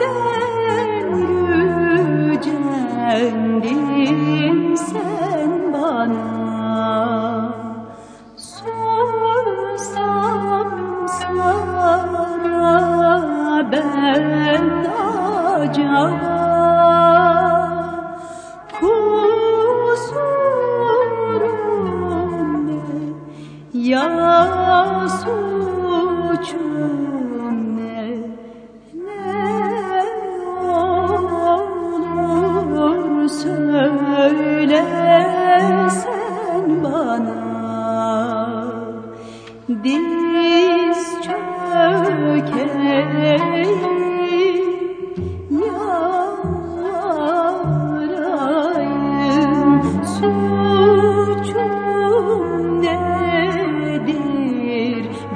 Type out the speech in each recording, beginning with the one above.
Nereden gücendin sen bana? Sorsam sana ben acaba kusurum ne ya suçum? Söylesen bana Diz çökeyim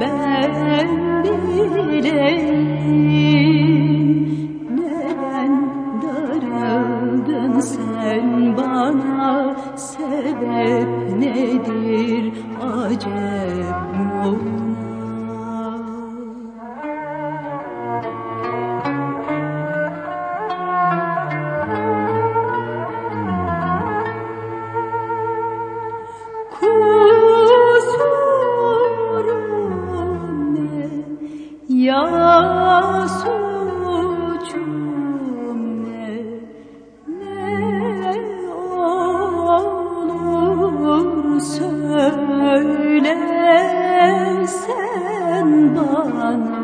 ben bileyim bana Sebep nedir acep ne? Ya söylesen bana